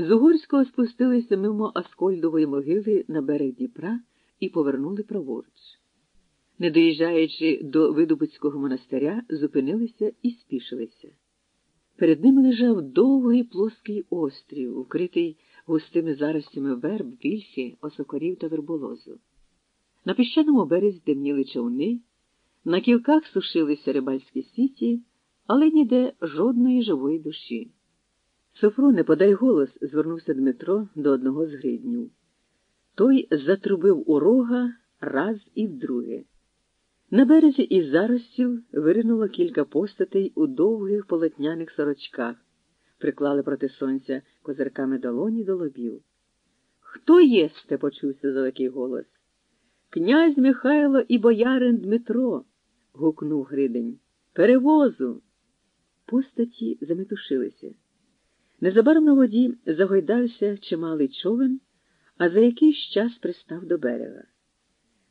З Угорського спустилися мимо Аскольдової могили на берег Дніпра і повернули праворуч. Не доїжджаючи до Видубицького монастиря, зупинилися і спішилися. Перед ними лежав довгий плоский острів, укритий густими заростями верб, вільхи, осокорів та верболозу. На піщаному березі темніли човни, на кілках сушилися рибальські сіті, але ніде жодної живої душі. Софроне, подай голос, звернувся Дмитро до одного з гриднів. Той затрубив у рога раз і вдруге. На березі із заростів виринуло кілька постатей у довгих полотняних сорочках, приклали проти сонця козирками долоні до лобів. Хто єсте? почувся далекий голос. Князь Михайло і боярин Дмитро. гукнув Гридень. Перевозу. Постаті заметушилися. Незабаром на воді загойдався чималий човен, а за якийсь час пристав до берега.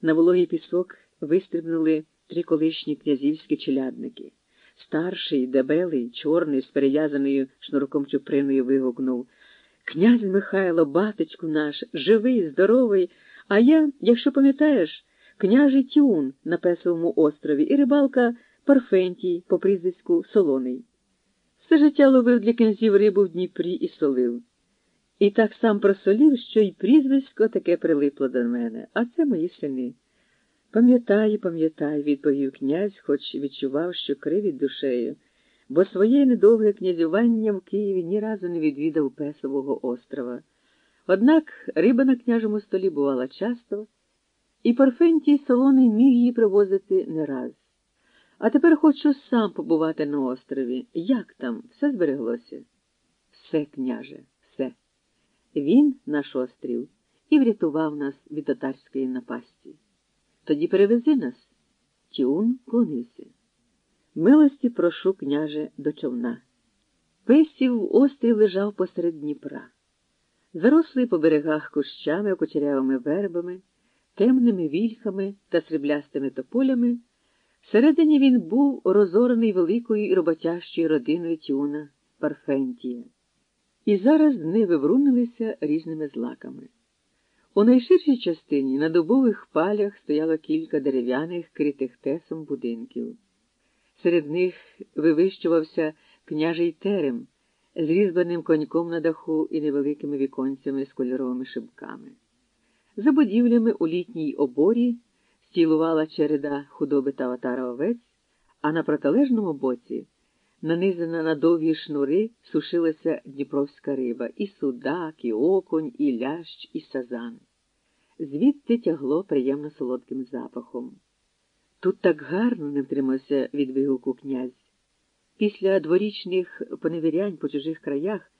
На вологий пісок вистрибнули три колишні князівські челядники. Старший, дебелий, чорний, з перев'язаною шнурком чуприною вигукнув Князь Михайло, батечку наш, живий, здоровий, а я, якщо пам'ятаєш, княжий Тюн на Песовому острові і рибалка Парфентій по прізвиську Солоний. Все життя ловив для князів рибу в Дніпрі і солив. І так сам просолів, що й прізвисько таке прилипло до мене, а це мої сини. Пам'ятаю, пам'ятаю, відповів князь, хоч відчував, що кривить душею, бо своє недовге князювання в Києві ні разу не відвідав Песового острова. Однак риба на княжому столі бувала часто, і Парфентій солоний міг її привозити не раз. А тепер хочу сам побувати на острові. Як там? Все збереглося? Все, княже, все. Він, наш острів, і врятував нас від татарської напасті. Тоді перевези нас. Тіун клонився. Милості прошу, княже, до човна. Песів острів лежав посеред Дніпра, зарослий по берегах кущами, окучерявими вербами, темними вільхами та сріблястими тополями. Всередині він був розорений великою і роботящою родиною Тюна Парфентія. І зараз дни виврунилися різними злаками. У найширшій частині на дубових палях стояло кілька дерев'яних, критих тесом будинків. Серед них вивищувався княжий терем з різьбаним коньком на даху і невеликими віконцями з кольоровими шибками. За будівлями у літній оборі стілувала череда худоби та отара овець, а на протилежному боці, нанизана на довгі шнури, сушилася дніпровська риба і судак, і окунь, і лящ, і сазан. Звідти тягло приємно солодким запахом. Тут так гарно не втримався від вигуку князь. Після дворічних поневірянь по чужих краях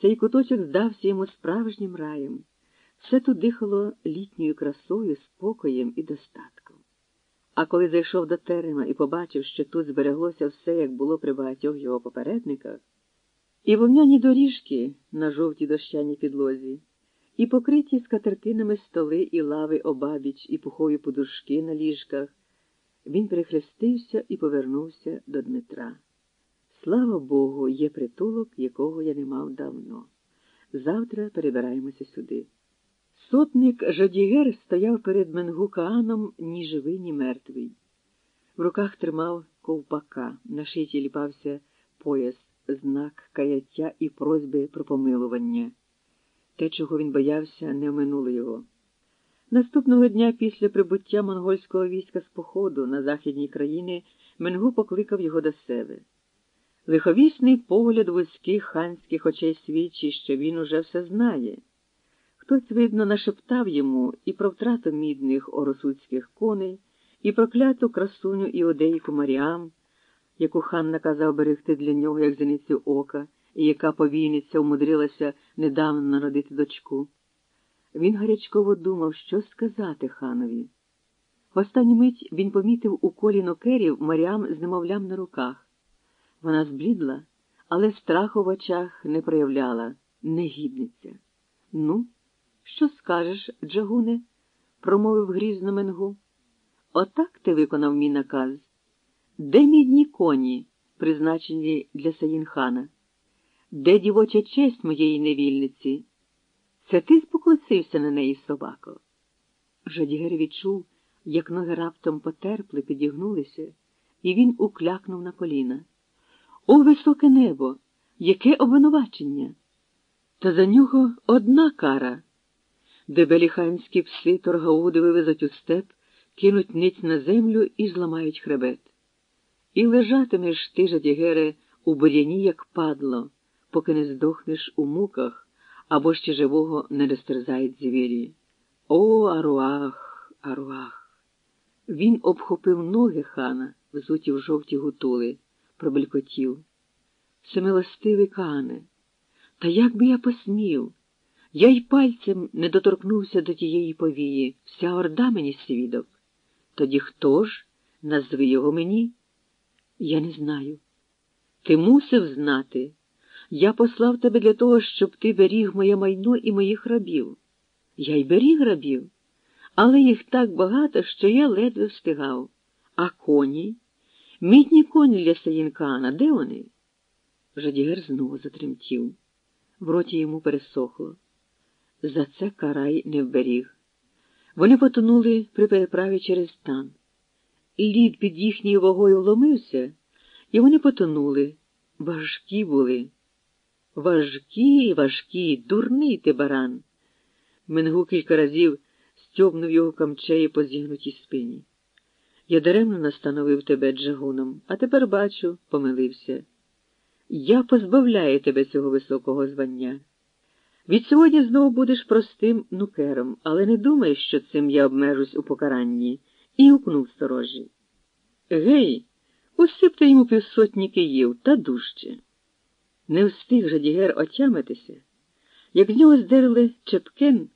цей куточок здався йому справжнім раєм. Все тут дихало літньою красою, спокоєм і достатком. А коли зайшов до терема і побачив, що тут збереглося все, як було при багатьох його попередниках, і вовняні доріжки на жовтій дощаній підлозі, і покриті скатертинами столи і лави обабіч, і пухові подушки на ліжках, він перехрестився і повернувся до Дмитра. Слава Богу, є притулок, якого я не мав давно. Завтра перебираємося сюди. Сотник Жадігер стояв перед Менгукааном ні живий, ні мертвий. В руках тримав ковпака, на шиті ліпався пояс, знак каяття і просьби про помилування. Те, чого він боявся, не оминуло його. Наступного дня після прибуття монгольського війська з походу на західні країни Менгу покликав його до себе. Лиховісний погляд вузьких ханських очей свідчить, що він уже все знає. Хтось, видно, нашептав йому і про втрату мідних оросуцьких коней, і про кляту красуню іодейку Маріам, яку хан наказав берегти для нього, як зеницю ока, і яка повійниця умудрилася недавно народити дочку. Він гарячково думав, що сказати ханові. В останню мить він помітив у колі нокерів Маріам з немовлям на руках. Вона зблідла, але страху в очах не проявляла, негідниця. Ну, що скажеш, Джагуне? промовив грізно Менгу. Отак ти виконав мій наказ. Де мідні коні, призначені для Саїнхана? Де дівоча честь моєї невільниці? Це ти спокусився на неї, собако? Жадігер відчув, як ноги раптом потерпли, підігнулися, і він уклякнув на коліна. О, високе небо! Яке обвинувачення! Та за нього одна кара, де беліханські пси торгауди вивезуть у степ, кинуть ниць на землю і зламають хребет. І лежатимеш ти, жадігере, у бур'яні, як падло, поки не здохнеш у муках або ще живого не розтерзають звірі. О, Аруах, Аруах! Він обхопив ноги хана, взуті в жовті гутули, пробелькотів. Всемилостивий кане, та як би я посмів? Я й пальцем не доторкнувся до тієї повії, вся орда мені свідок. Тоді хто ж? Назви його мені? Я не знаю. Ти мусив знати. Я послав тебе для того, щоб ти беріг моє майно і моїх рабів. Я й беріг рабів, але їх так багато, що я ледве встигав. А коні? Мітні коні для Саїнкана, де вони? Жадігер знову затремтів. В роті йому пересохло. За це карай не вберіг. Вони потонули при переправі через стан. Лід під їхньою вагою вломився, і вони потонули. Важкі були. Важкі, важкі, дурний ти баран. Менгу кілька разів стьобнув його камчеї по зігнутій спині. Я даремно настановив тебе джагуном, а тепер бачу, помилився. Я позбавляю тебе цього високого звання. Від сьогодні знову будеш простим нукером, але не думай, що цим я обмежусь у покаранні, і гукнув сторожі. Гей, усипте йому півсотні київ та дужче. Не встиг Жадігер отямитися, як з нього здерли чепкен